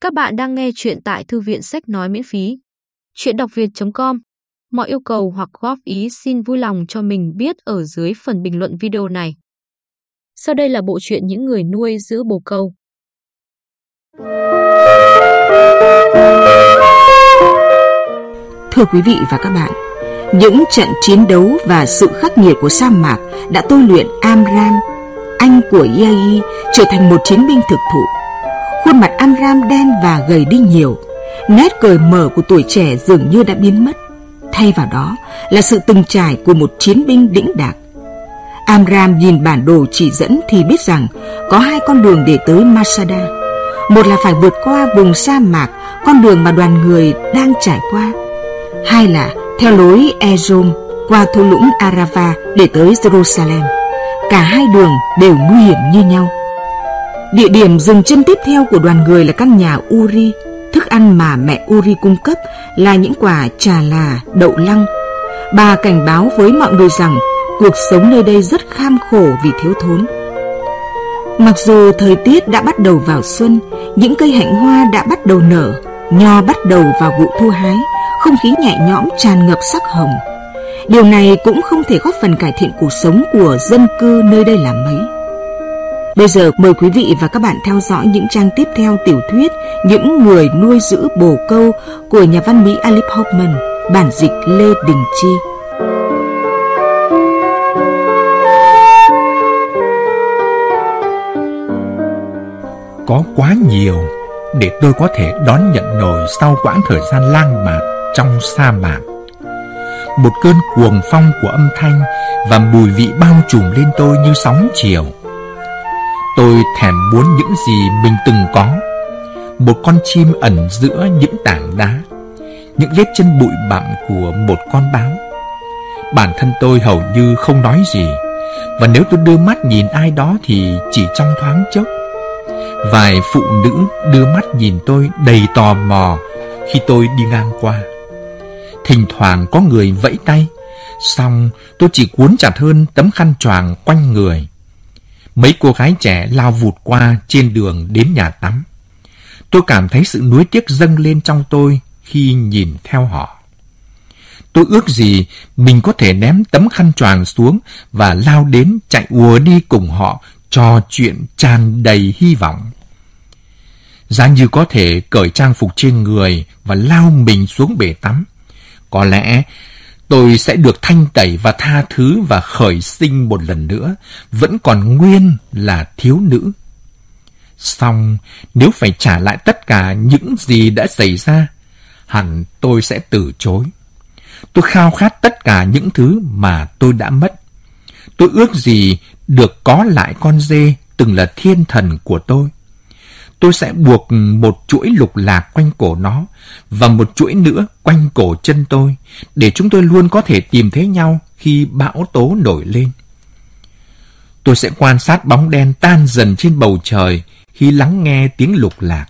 Các bạn đang nghe chuyện tại thư viện sách nói miễn phí. Chuyện đọc việt.com Mọi yêu cầu hoặc góp ý xin vui lòng cho mình biết ở dưới phần bình luận video này. Sau đây là bộ truyện những người nuôi giữ bồ câu. Thưa quý vị và các bạn, những trận chiến đấu và sự khắc nghiệt của sa mạc đã tôi luyện Amram, anh của Yai, trở thành một chiến binh thực thụ Khuôn mặt Amram đen và gầy đi nhiều. Nét cười mở của tuổi trẻ dường như đã biến mất. Thay vào đó là sự từng trải của một chiến binh đĩnh đạc. Amram nhìn bản đồ chỉ dẫn thì biết rằng Có hai con đường để tới Masada. Một là phải vượt qua vùng sa mạc, Con đường mà đoàn người đang trải qua. Hai là theo lối Ezom qua thung lũng Arava để tới Jerusalem. Cả hai đường đều nguy hiểm như nhau. Địa điểm dừng chân tiếp theo của đoàn người là căn nhà Uri. Thức ăn mà mẹ Uri cung cấp là những quả trà là, đậu lăng. Bà cảnh báo với mọi người rằng cuộc sống nơi đây rất kham khổ vì thiếu thốn. Mặc dù thời tiết đã bắt đầu vào xuân, những cây hạnh hoa đã bắt đầu nở, nho bắt đầu vào vụ thu hái, không khí nhẹ nhõm tràn ngập sắc hồng. Điều này cũng không thể góp phần cải thiện cuộc sống của dân cư nơi đây là mấy. Bây giờ mời quý vị và các bạn theo dõi những trang tiếp theo tiểu thuyết Những người nuôi giữ bồ câu của nhà văn Mỹ Alip Hoffman, bản dịch Lê Đình Chi. Có quá nhiều để tôi có thể đón nhận nổi sau quãng thời gian lang bạt trong sa mạc. Một cơn cuồng phong của âm thanh và mùi vị bao trùm lên tôi như sóng chiều Tôi thèm muốn những gì mình từng có. Một con chim ẩn giữa những tảng đá, Những vết chân bụi bặm của một con báo. Bản thân tôi hầu như không nói gì, Và nếu tôi đưa mắt nhìn ai đó thì chỉ trong thoáng chốc. Vài phụ nữ đưa mắt nhìn tôi đầy tò mò khi tôi đi ngang qua. Thỉnh thoảng có người vẫy tay, Xong tôi chỉ cuốn chặt hơn tấm khăn choàng quanh người. Mấy cô gái trẻ lao vụt qua trên đường đến nhà tắm. Tôi cảm thấy sự nuối tiếc dâng lên trong tôi khi nhìn theo họ. Tôi ước gì mình có thể ném tấm khăn choàng xuống và lao đến chạy ùa đi cùng họ, trò chuyện tràn đầy hy vọng. Giá như có thể cởi trang phục trên người và lao mình xuống bể tắm. Có lẽ tôi sẽ được thanh tẩy và tha thứ và khởi sinh một lần nữa, vẫn còn nguyên là thiếu nữ. Xong, nếu phải trả lại tất cả những gì đã xảy ra, hẳn tôi sẽ từ chối. Tôi khao khát tất cả những thứ mà tôi đã mất. Tôi ước gì được có lại con dê từng là thiên thần của tôi tôi sẽ buộc một chuỗi lục lạc quanh cổ nó và một chuỗi nữa quanh cổ chân tôi để chúng tôi luôn có thể tìm thấy nhau khi bão tố nổi lên. Tôi sẽ quan sát bóng đen tan dần trên bầu trời khi lắng nghe tiếng lục lạc.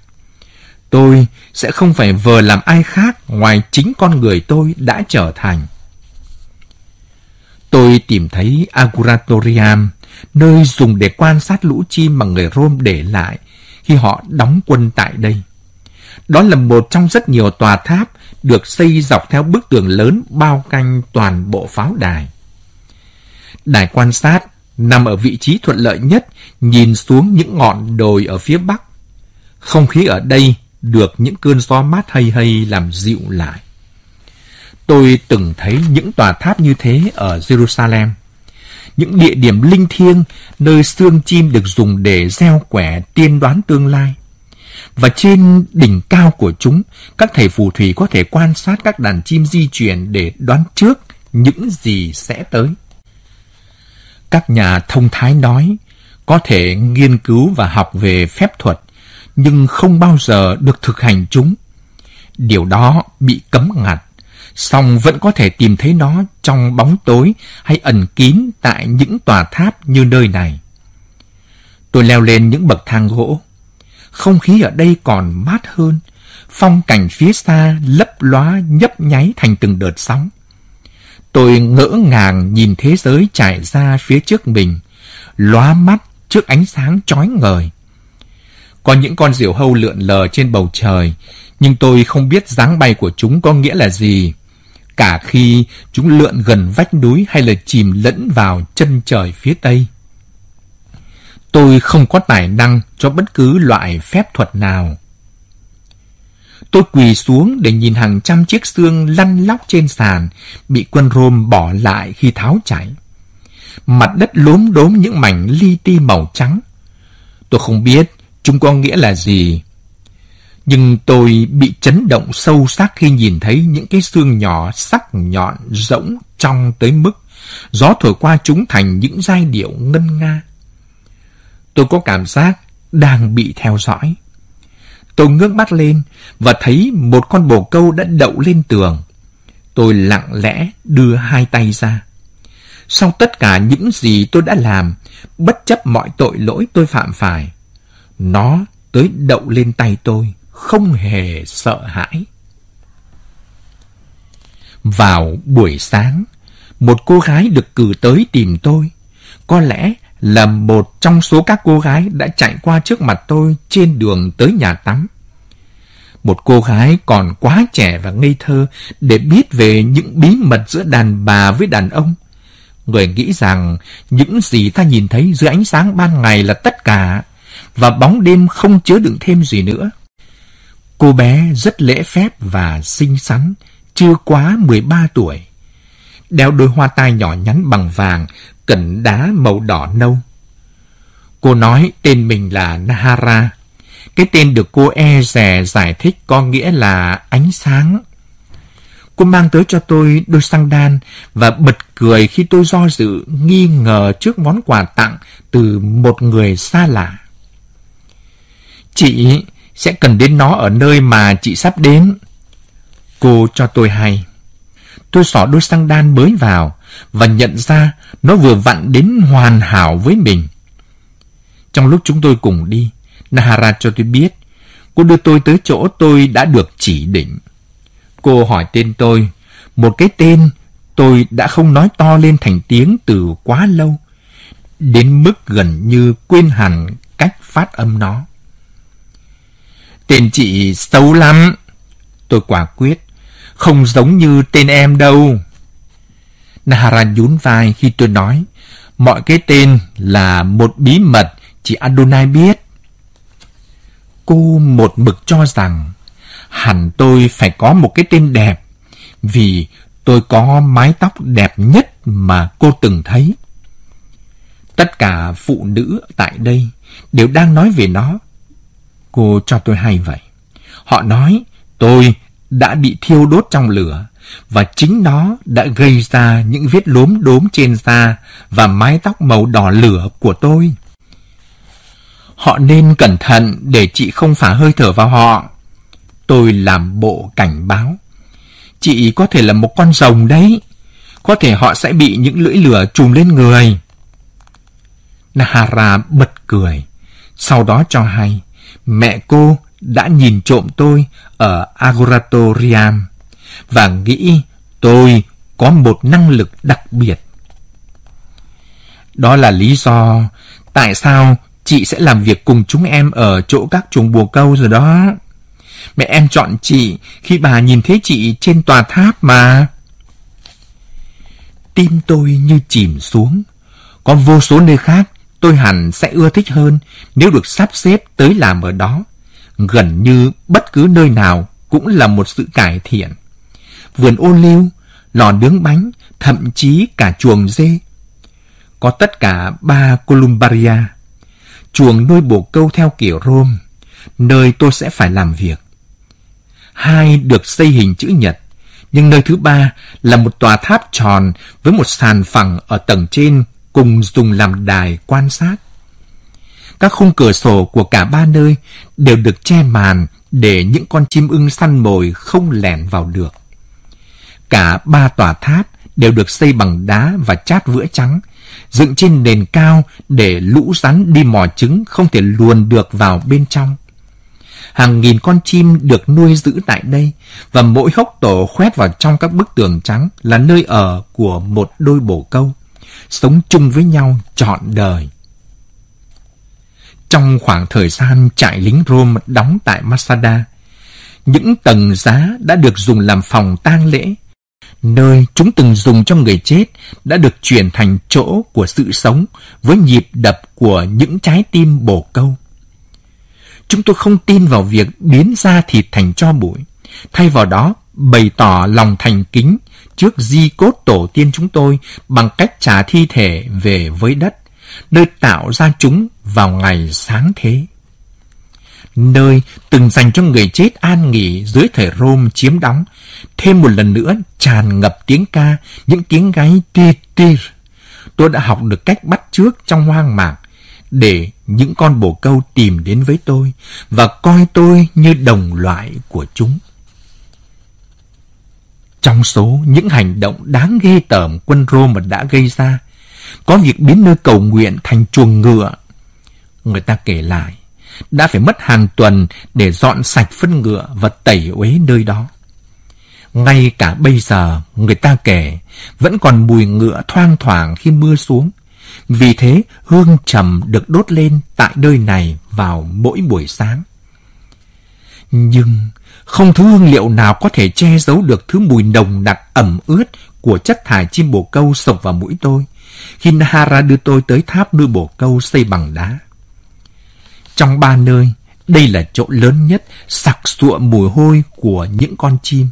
Tôi sẽ không phải vờ làm ai khác ngoài chính con người tôi đã trở thành. Tôi tìm thấy Aguratorium, nơi dùng để quan sát lũ chim mà người Rome để lại khi họ đóng quân tại đây. Đó là một trong rất nhiều tòa tháp được xây dọc theo bức tường lớn bao quanh toàn bộ pháo đài. Đài quan sát nằm ở vị trí thuận lợi nhất, nhìn xuống những ngọn đồi ở phía bắc. Không khí ở đây được những cơn gió mát hay hay làm dịu lại. Tôi từng thấy những tòa tháp như thế ở Jerusalem những địa điểm linh thiêng nơi xương chim được dùng để gieo quẻ tiên đoán tương lai. Và trên đỉnh cao của chúng, các thầy phù thủy có thể quan sát các đàn chim di chuyển để đoán trước những gì sẽ tới. Các nhà thông thái nói có thể nghiên cứu và học về phép thuật, nhưng không bao giờ được thực hành chúng. Điều đó bị cấm ngặt song vẫn có thể tìm thấy nó trong bóng tối hay ẩn kín tại những tòa tháp như nơi này. Tôi leo lên những bậc thang gỗ. Không khí ở đây còn mát hơn, phong cảnh phía xa lấp lóa nhấp nháy thành từng đợt sóng. Tôi ngỡ ngàng nhìn thế giới trải ra phía trước mình, lóa mắt trước ánh sáng chói ngời. Có những con diều hâu lượn lờ trên bầu trời, nhưng tôi không biết dáng bay của chúng có nghĩa là gì. Cả khi chúng lượn gần vách núi hay là chìm lẫn vào chân trời phía tây. Tôi không có tài năng cho bất cứ loại phép thuật nào. Tôi quỳ xuống để nhìn hàng trăm chiếc xương lăn lóc trên sàn, bị quân Rôm bỏ lại khi tháo chạy. Mặt đất lốm đốm những mảnh li ti màu trắng. Tôi không biết chúng có nghĩa là gì. Nhưng tôi bị chấn động sâu sắc khi nhìn thấy những cái xương nhỏ sắc nhọn rỗng trong tới mức gió thổi qua chúng thành những giai điệu ngân nga. Tôi có cảm giác đang bị theo dõi. Tôi ngước mắt lên và thấy một con bồ câu đã đậu lên tường. Tôi lặng lẽ đưa hai tay ra. Sau tất cả những gì tôi đã làm, bất chấp mọi tội lỗi tôi phạm phải, nó tới đậu lên tay tôi, không hề sợ hãi. Vào buổi sáng, một cô gái được cử tới tìm tôi. Có lẽ là một trong số các cô gái đã chạy qua trước mặt tôi trên đường tới nhà tắm. Một cô gái còn quá trẻ và ngây thơ để biết về những bí mật giữa đàn bà với đàn ông. Người nghĩ rằng những gì ta nhìn thấy dưới ánh sáng ban ngày là tất cả và bóng đêm không chứa đựng thêm gì nữa. Cô bé rất lễ phép và xinh xắn, chưa quá 13 tuổi. Đeo đôi hoa tai nhỏ nhắn bằng vàng, cẩn đá màu đỏ nâu. Cô nói tên mình là Nahara. Cái tên được cô e rè giải thích có nghĩa là ánh sáng. Cô mang tới cho tôi đôi xăng đan và bật cười khi tôi do dự, nghi ngờ trước món quà tặng từ một người xa lạ. Chị sẽ cần đến nó ở nơi mà chị sắp đến. Cô cho tôi hay. Tôi xỏ đôi xăng đan mới vào và nhận ra nó vừa vặn đến hoàn hảo với mình. Trong lúc chúng tôi cùng đi, Nahara cho tôi biết cô đưa tôi tới chỗ tôi đã được chỉ định. Cô hỏi tên tôi, một cái tên tôi đã không nói to lên thành tiếng từ quá lâu, đến mức gần như quên hẳn cách phát âm nó. Tên chị xấu lắm. Tôi quả quyết. Không giống như tên em đâu. Nahara nhún vai khi tôi nói. Mọi cái tên là một bí mật chỉ Adonai biết. Cô một mực cho rằng, hẳn tôi phải có một cái tên đẹp, vì tôi có mái tóc đẹp nhất mà cô từng thấy. Tất cả phụ nữ tại đây đều đang nói về nó Cô cho tôi hay vậy. Họ nói, tôi đã bị thiêu đốt trong lửa và chính nó đã gây ra những vết lốm đốm trên da và mái tóc màu đỏ lửa của tôi. Họ nên cẩn thận để chị không phả hơi thở vào họ. Tôi làm bộ cảnh báo. Chị có thể là một con rồng đấy. Có thể họ sẽ bị những lưỡi lửa trùm lên người. Nahara bật cười. Sau đó cho hay mẹ cô đã nhìn trộm tôi ở Agoratoriam và nghĩ tôi có một năng lực đặc biệt. Đó là lý do tại sao chị sẽ làm việc cùng chúng em ở chỗ các chuồng bồ câu rồi đó. Mẹ em chọn chị khi bà nhìn thấy chị trên tòa tháp mà. Tim tôi như chìm xuống. Có vô số nơi khác tôi hẳn sẽ ưa thích hơn nếu được sắp xếp tới làm ở đó. Gần như bất cứ nơi nào cũng là một sự cải thiện. Vườn ô liu, lò nướng bánh, thậm chí cả chuồng dê. Có tất cả ba Columbaria. Chuồng nuôi bồ câu theo kiểu Rome, nơi tôi sẽ phải làm việc. Hai được xây hình chữ nhật, nhưng nơi thứ ba là một tòa tháp tròn với một sàn phẳng ở tầng trên cùng dùng làm đài quan sát. Các khung cửa sổ của cả ba nơi đều được che màn để những con chim ưng săn mồi không lẻn vào được. Cả ba tòa tháp đều được xây bằng đá và chát vữa trắng, dựng trên nền cao để lũ rắn đi mò trứng không thể luồn được vào bên trong. Hàng nghìn con chim được nuôi giữ tại đây và mỗi hốc tổ khoét vào trong các bức tường trắng là nơi ở của một đôi bồ câu sống chung với nhau trọn đời. Trong khoảng thời gian trại lính Rome đóng tại Masada, những tầng giá đã được dùng làm phòng tang lễ. Nơi chúng từng dùng cho người chết đã được chuyển thành chỗ của sự sống với nhịp đập của những trái tim bồ câu. Chúng tôi không tin vào việc biến da thịt thành cho bụi. Thay vào đó, bày tỏ lòng thành kính trước di cốt tổ tiên chúng tôi bằng cách trả thi thể về với đất, nơi tạo ra chúng vào ngày sáng thế. Nơi từng dành cho người chết an nghỉ dưới thời Rome chiếm đóng, thêm một lần nữa tràn ngập tiếng ca, những tiếng gáy tir tir. Tôi đã học được cách bắt trước trong hoang mạc, để những con bồ câu tìm đến với tôi và coi tôi như đồng loại của chúng. Trong số những hành động đáng ghê tởm quân Rome đã gây ra, có việc biến nơi cầu nguyện thành chuồng ngựa. Người ta kể lại, đã phải mất hàng tuần để dọn sạch phân ngựa và tẩy uế nơi đó. Ngay cả bây giờ, người ta kể, vẫn còn mùi ngựa thoang thoảng khi mưa xuống. Vì thế, hương trầm được đốt lên tại nơi này vào mỗi buổi sáng. Nhưng không thứ hương liệu nào có thể che giấu được thứ mùi nồng đặc ẩm ướt của chất thải chim bồ câu sộc vào mũi tôi khi Nahara đưa tôi tới tháp nuôi bồ câu xây bằng đá. Trong ba nơi, đây là chỗ lớn nhất sặc sụa mùi hôi của những con chim.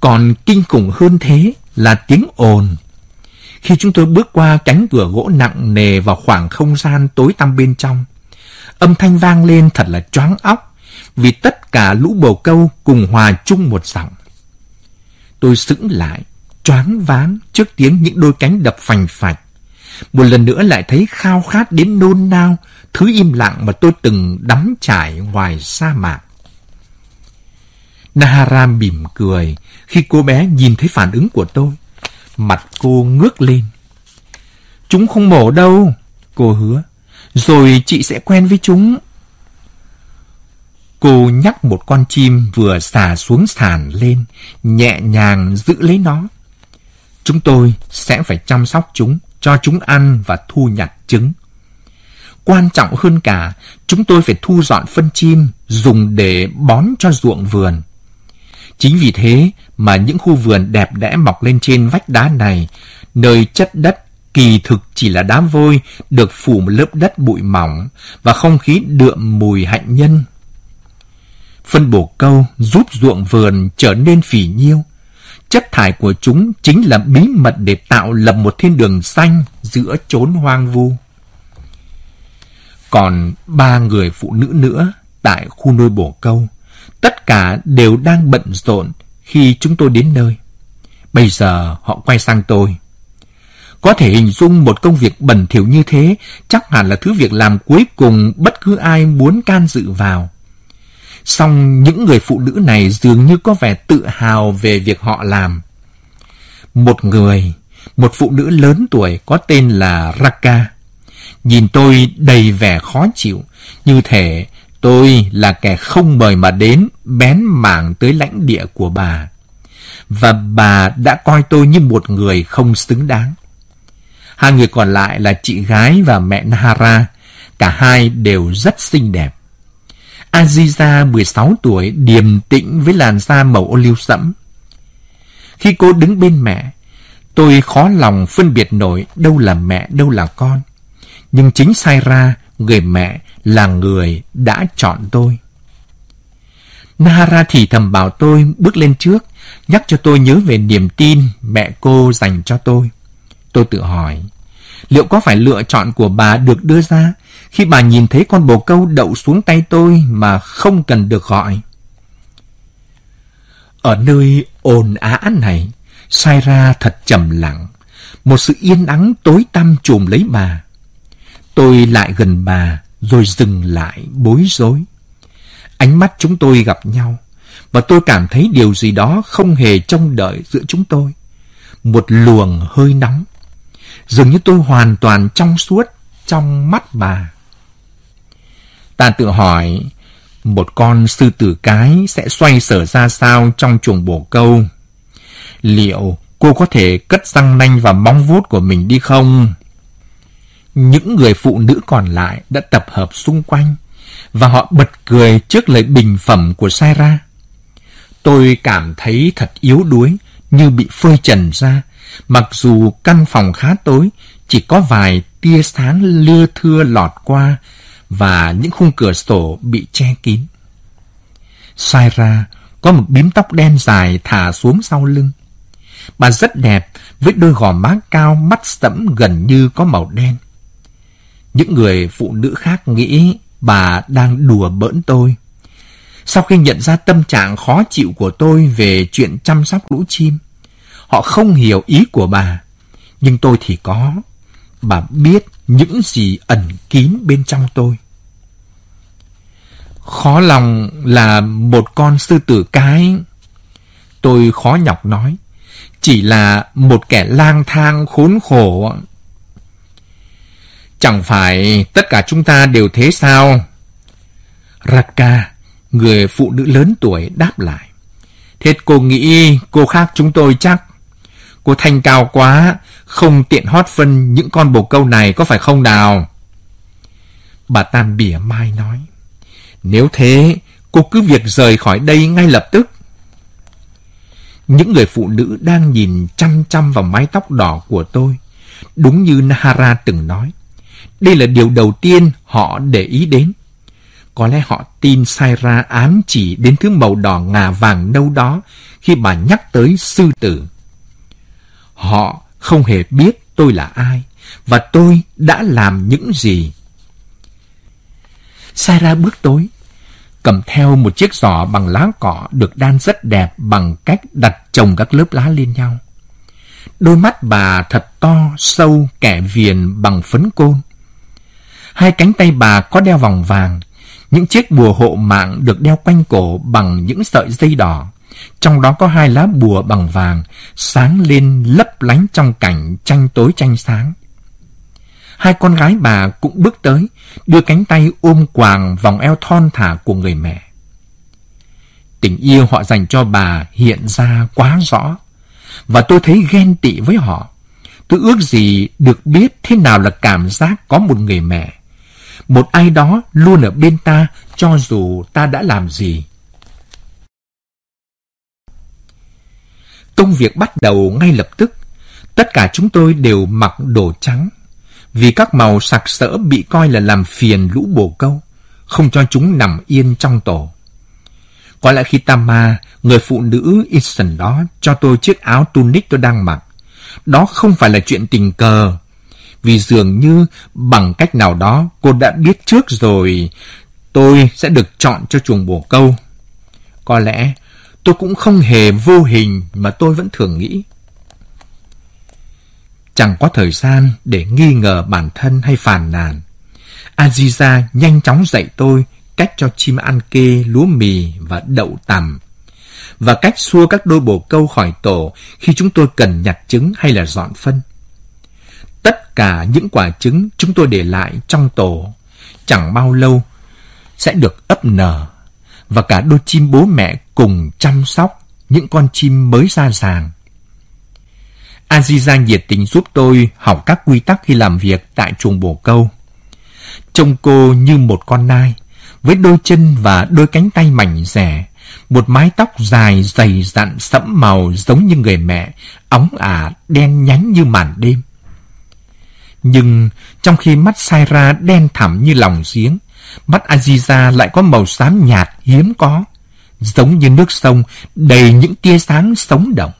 Còn kinh khủng hơn thế là tiếng ồn. Khi chúng tôi bước qua cánh cửa gỗ nặng nề vào khoảng không gian tối tăm bên trong, âm thanh vang lên thật là choáng óc vì tất cả lũ bồ câu cùng hòa chung một giọng. Tôi sững lại, choáng váng trước tiếng những đôi cánh đập phành phạch. Một lần nữa lại thấy khao khát đến nôn nao, thứ im lặng mà tôi từng đắm trải ngoài sa mạc. Nahara mỉm cười khi cô bé nhìn thấy phản ứng của tôi. Mặt cô ngước lên. Chúng không mổ đâu, cô hứa. Rồi chị sẽ quen với chúng. Cô nhắc một con chim vừa xà xuống sàn lên, nhẹ nhàng giữ lấy nó. Chúng tôi sẽ phải chăm sóc chúng, cho chúng ăn và thu nhặt trứng. Quan trọng hơn cả, chúng tôi phải thu dọn phân chim, dùng để bón cho ruộng vườn. Chính vì thế mà những khu vườn đẹp đẽ mọc lên trên vách đá này, nơi chất đất kỳ thực chỉ là đá vôi được phủ một lớp đất bụi mỏng và không khí đượm mùi hạnh nhân Phân bổ câu giúp ruộng vườn trở nên phỉ nhiêu. Chất thải của chúng chính là bí mật để tạo lập một thiên đường xanh giữa chốn hoang vu. Còn ba người phụ nữ nữa tại khu nuôi bổ câu, tất cả đều đang bận rộn khi chúng tôi đến nơi. Bây giờ họ quay sang tôi. Có thể hình dung một công việc bẩn thỉu như thế chắc hẳn là thứ việc làm cuối cùng bất cứ ai muốn can dự vào. Song những người phụ nữ này dường như có vẻ tự hào về việc họ làm. Một người, một phụ nữ lớn tuổi có tên là Raka, nhìn tôi đầy vẻ khó chịu, như thể tôi là kẻ không mời mà đến bén mảng tới lãnh địa của bà. Và bà đã coi tôi như một người không xứng đáng. Hai người còn lại là chị gái và mẹ Nahara, cả hai đều rất xinh đẹp. Aziza 16 tuổi điềm tĩnh với làn da màu ô liu sẫm. Khi cô đứng bên mẹ, tôi khó lòng phân biệt nổi đâu là mẹ, đâu là con. Nhưng chính Saira, người mẹ, là người đã chọn tôi. Nahara thì thầm bảo tôi bước lên trước, nhắc cho tôi nhớ về niềm tin mẹ cô dành cho tôi. Tôi tự hỏi, liệu có phải lựa chọn của bà được đưa ra khi bà nhìn thấy con bồ câu đậu xuống tay tôi mà không cần được gọi. Ở nơi ồn á này, sai ra thật trầm lặng, một sự yên ắng tối tăm trùm lấy bà. Tôi lại gần bà, rồi dừng lại bối rối. Ánh mắt chúng tôi gặp nhau, và tôi cảm thấy điều gì đó không hề trông đợi giữa chúng tôi. Một luồng hơi nóng. Dường như tôi hoàn toàn trong suốt trong mắt bà. Ta tự hỏi, một con sư tử cái sẽ xoay sở ra sao trong chuồng bổ câu? Liệu cô có thể cất răng nanh và móng vuốt của mình đi không? Những người phụ nữ còn lại đã tập hợp xung quanh và họ bật cười trước lời bình phẩm của Saira. Tôi cảm thấy thật yếu đuối như bị phơi trần ra, mặc dù căn phòng khá tối, chỉ có vài tia sáng lưa thưa lọt qua và những khung cửa sổ bị che kín. Saira có một bím tóc đen dài thả xuống sau lưng. Bà rất đẹp với đôi gò má cao, mắt sẫm gần như có màu đen. Những người phụ nữ khác nghĩ bà đang đùa bỡn tôi. Sau khi nhận ra tâm trạng khó chịu của tôi về chuyện chăm sóc lũ chim, họ không hiểu ý của bà, nhưng tôi thì có. Bà biết những gì ẩn kín bên trong tôi. Khó lòng là một con sư tử cái. Tôi khó nhọc nói. Chỉ là một kẻ lang thang khốn khổ. Chẳng phải tất cả chúng ta đều thế sao? Raka, người phụ nữ lớn tuổi đáp lại. Thế cô nghĩ cô khác chúng tôi chắc. Cô thanh cao quá, không tiện hót phân những con bồ câu này có phải không nào? Bà Tam bỉa mai nói. Nếu thế, cô cứ việc rời khỏi đây ngay lập tức. Những người phụ nữ đang nhìn chăm chăm vào mái tóc đỏ của tôi. Đúng như Nahara từng nói. Đây là điều đầu tiên họ để ý đến. Có lẽ họ tin Saira ám chỉ đến thứ màu đỏ ngà vàng nâu đó khi bà nhắc tới sư tử. Họ không hề biết tôi là ai và tôi đã làm những gì. Saira bước tối, cầm theo một chiếc giỏ bằng lá cỏ được đan rất đẹp bằng cách đặt chồng các lớp lá lên nhau. Đôi mắt bà thật to, sâu, kẻ viền bằng phấn côn. Hai cánh tay bà có đeo vòng vàng, những chiếc bùa hộ mạng được đeo quanh cổ bằng những sợi dây đỏ. Trong đó có hai lá bùa bằng vàng, sáng lên lấp lánh trong cảnh tranh tối tranh sáng. Hai con gái bà cũng bước tới, đưa cánh tay ôm quàng vòng eo thon thả của người mẹ. Tình yêu họ dành cho bà hiện ra quá rõ, và tôi thấy ghen tị với họ. Tôi ước gì được biết thế nào là cảm giác có một người mẹ. Một ai đó luôn ở bên ta cho dù ta đã làm gì. Công việc bắt đầu ngay lập tức. Tất cả chúng tôi đều mặc đồ trắng vì các màu sặc sỡ bị coi là làm phiền lũ bồ câu, không cho chúng nằm yên trong tổ. Có lẽ khi Tama, người phụ nữ Easton đó, cho tôi chiếc áo tunic tôi đang mặc, đó không phải là chuyện tình cờ, vì dường như bằng cách nào đó cô đã biết trước rồi tôi sẽ được chọn cho chuồng bồ câu. Có lẽ tôi cũng không hề vô hình mà tôi vẫn thường nghĩ. Chẳng có thời gian để nghi ngờ bản thân hay phàn nàn. Aziza nhanh chóng dạy tôi cách cho chim ăn kê, lúa mì và đậu tằm. Và cách xua các đôi bồ câu khỏi tổ khi chúng tôi cần nhặt trứng hay là dọn phân. Tất cả những quả trứng chúng tôi để lại trong tổ, chẳng bao lâu sẽ được ấp nở và cả đôi chim bố mẹ cùng chăm sóc những con chim mới ra ràng. Aziza nhiệt tình giúp tôi học các quy tắc khi làm việc tại chuồng bồ câu. Trông cô như một con nai, với đôi chân và đôi cánh tay mảnh rẻ, một mái tóc dài dày dặn sẫm màu giống như người mẹ, óng ả đen nhánh như màn đêm. Nhưng trong khi mắt Saira đen thẳm như lòng giếng, mắt Aziza lại có màu xám nhạt hiếm có, giống như nước sông đầy những tia sáng sống động.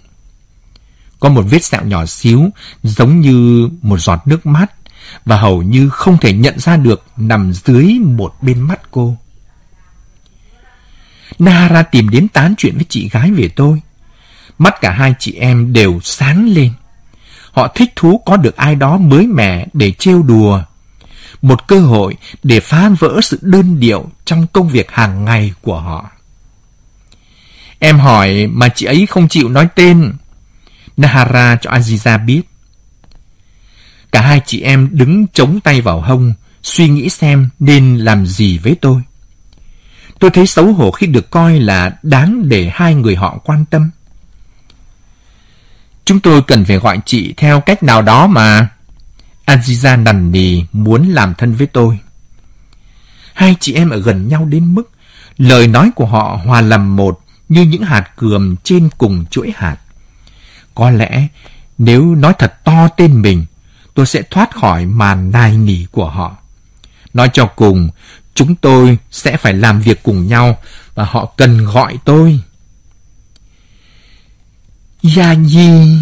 Có một vết sẹo nhỏ xíu, giống như một giọt nước mắt, và hầu như không thể nhận ra được nằm dưới một bên mắt cô. Nahara tìm đến tán chuyện với chị gái về tôi. Mắt cả hai chị em đều sáng lên. Họ thích thú có được ai đó mới mẻ để trêu đùa. Một cơ hội để phá vỡ sự đơn điệu trong công việc hàng ngày của họ. Em hỏi mà chị ấy không chịu nói tên. Nahara cho Aziza biết. Cả hai chị em đứng chống tay vào hông, suy nghĩ xem nên làm gì với tôi. Tôi thấy xấu hổ khi được coi là đáng để hai người họ quan tâm. Chúng tôi cần phải gọi chị theo cách nào đó mà. Aziza nằn nì muốn làm thân với tôi. Hai chị em ở gần nhau đến mức lời nói của họ hòa làm một như những hạt cườm trên cùng chuỗi hạt. Có lẽ nếu nói thật to tên mình, tôi sẽ thoát khỏi màn nài nỉ của họ. Nói cho cùng, chúng tôi sẽ phải làm việc cùng nhau và họ cần gọi tôi. Gia Nhi,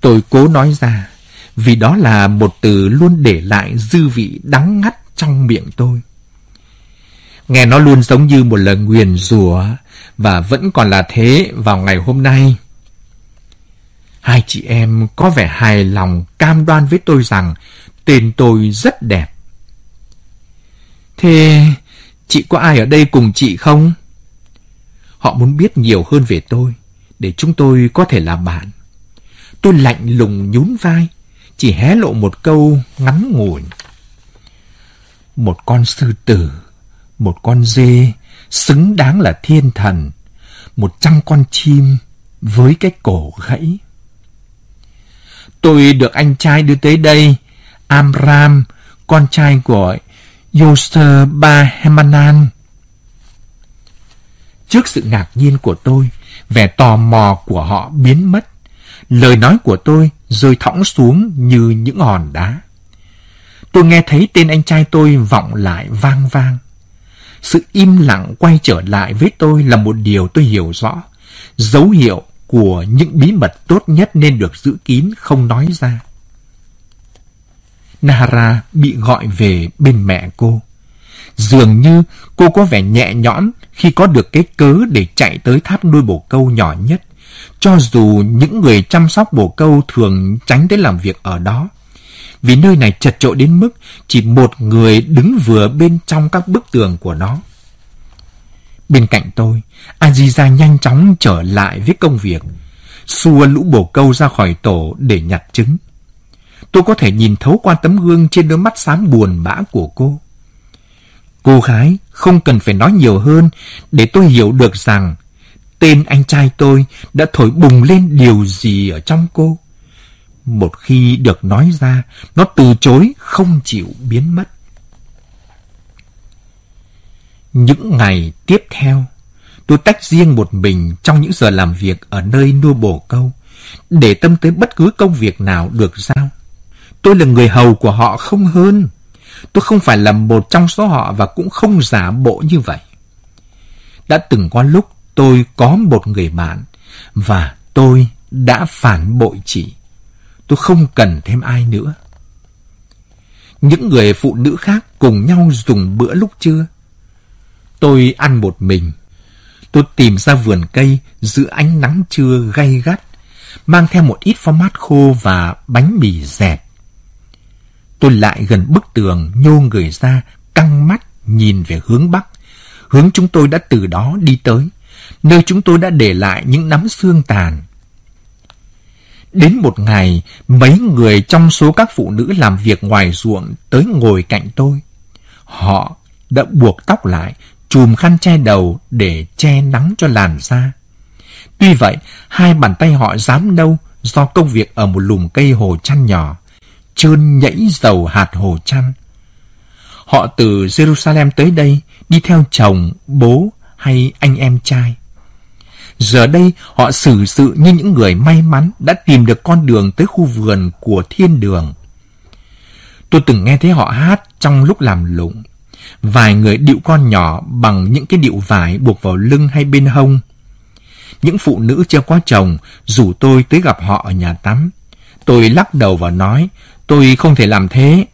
tôi cố nói ra, vì đó là một từ luôn để lại dư vị đắng ngắt trong miệng tôi. Nghe nó luôn giống như một lời nguyền rủa và vẫn còn là thế vào ngày hôm nay. Hai chị em có vẻ hài lòng cam đoan với tôi rằng tên tôi rất đẹp. Thế chị có ai ở đây cùng chị không? Họ muốn biết nhiều hơn về tôi, để chúng tôi có thể là bạn. Tôi lạnh lùng nhún vai, chỉ hé lộ một câu ngắn ngủi. Một con sư tử, một con dê, xứng đáng là thiên thần, một trăm con chim với cái cổ gãy. Tôi được anh trai đưa tới đây, Amram, con trai của Yoster Ba Hemanan. Trước sự ngạc nhiên của tôi, vẻ tò mò của họ biến mất. Lời nói của tôi rơi thõng xuống như những hòn đá. Tôi nghe thấy tên anh trai tôi vọng lại vang vang. Sự im lặng quay trở lại với tôi là một điều tôi hiểu rõ. Dấu hiệu của những bí mật tốt nhất nên được giữ kín không nói ra. Nahara bị gọi về bên mẹ cô. Dường như cô có vẻ nhẹ nhõm khi có được cái cớ để chạy tới tháp nuôi bồ câu nhỏ nhất, cho dù những người chăm sóc bồ câu thường tránh tới làm việc ở đó. Vì nơi này chật trội đến mức chỉ một người đứng vừa bên trong các bức tường của nó. Bên cạnh tôi, Aziza nhanh chóng trở lại với công việc, xua lũ bồ câu ra khỏi tổ để nhặt trứng. Tôi có thể nhìn thấu qua tấm gương trên đôi mắt xám buồn bã của cô. Cô gái không cần phải nói nhiều hơn để tôi hiểu được rằng tên anh trai tôi đã thổi bùng lên điều gì ở trong cô. Một khi được nói ra, nó từ chối không chịu biến mất. Những ngày tiếp theo, tôi tách riêng một mình trong những giờ làm việc ở nơi nua bồ câu, để tâm tới bất cứ công việc nào được giao. Tôi là người hầu của họ không hơn. Tôi không phải là một trong số họ và cũng không giả bộ như vậy. Đã từng có lúc tôi có một người bạn và tôi đã phản bội chị. Tôi không cần thêm ai nữa. Những người phụ nữ khác cùng nhau dùng bữa lúc trưa. Tôi ăn một mình. Tôi tìm ra vườn cây giữa ánh nắng trưa gay gắt, mang theo một ít phô mát khô và bánh mì dẹt. Tôi lại gần bức tường, nhô người ra, căng mắt, nhìn về hướng Bắc. Hướng chúng tôi đã từ đó đi tới, nơi chúng tôi đã để lại những nắm xương tàn. Đến một ngày, mấy người trong số các phụ nữ làm việc ngoài ruộng tới ngồi cạnh tôi. Họ đã buộc tóc lại, chùm khăn che đầu để che nắng cho làn da. Tuy vậy, hai bàn tay họ dám đâu do công việc ở một lùm cây hồ chăn nhỏ trơn nhẫy dầu hạt hồ chăn. Họ từ Jerusalem tới đây đi theo chồng, bố hay anh em trai. Giờ đây họ xử sự như những người may mắn đã tìm được con đường tới khu vườn của thiên đường. Tôi từng nghe thấy họ hát trong lúc làm lụng. Vài người điệu con nhỏ bằng những cái điệu vải buộc vào lưng hay bên hông. Những phụ nữ chưa có chồng rủ tôi tới gặp họ ở nhà tắm. Tôi lắc đầu và nói Tôi không thể làm thế.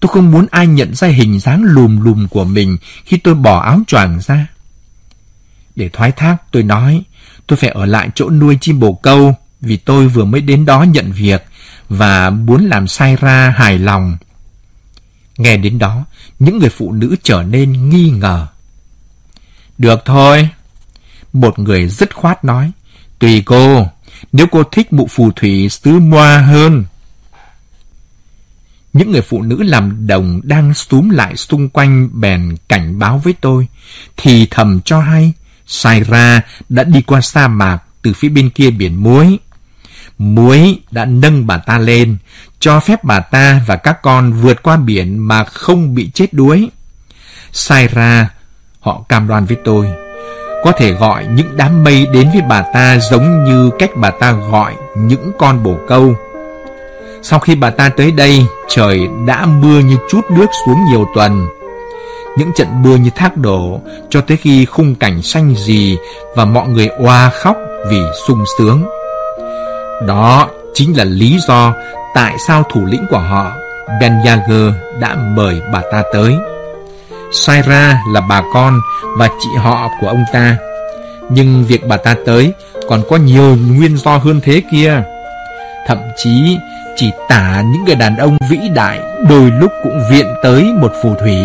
Tôi không muốn ai nhận ra hình dáng lùm lùm của mình khi tôi bỏ áo choàng ra. Để thoái thác, tôi nói, tôi phải ở lại chỗ nuôi chim bồ câu vì tôi vừa mới đến đó nhận việc và muốn làm sai ra hài lòng. Nghe đến đó, những người phụ nữ trở nên nghi ngờ. Được thôi. Một người dứt khoát nói, tùy cô, nếu cô thích mụ phù thủy sứ moa hơn. Những người phụ nữ làm đồng đang xúm lại xung quanh bèn cảnh báo với tôi, thì thầm cho hay, Sai ra đã đi qua sa mạc từ phía bên kia biển muối. Muối đã nâng bà ta lên, cho phép bà ta và các con vượt qua biển mà không bị chết đuối. Sai ra, họ cam đoan với tôi, có thể gọi những đám mây đến với bà ta giống như cách bà ta gọi những con bồ câu. Sau khi bà ta tới đây, trời đã mưa như chút nước xuống nhiều tuần. Những trận mưa như thác đổ cho tới khi khung cảnh xanh gì và mọi người oa khóc vì sung sướng. Đó chính là lý do tại sao thủ lĩnh của họ, Ben Yager, đã mời bà ta tới. Saira là bà con và chị họ của ông ta. Nhưng việc bà ta tới còn có nhiều nguyên do hơn thế kia. Thậm chí chỉ tả những người đàn ông vĩ đại đôi lúc cũng viện tới một phù thủy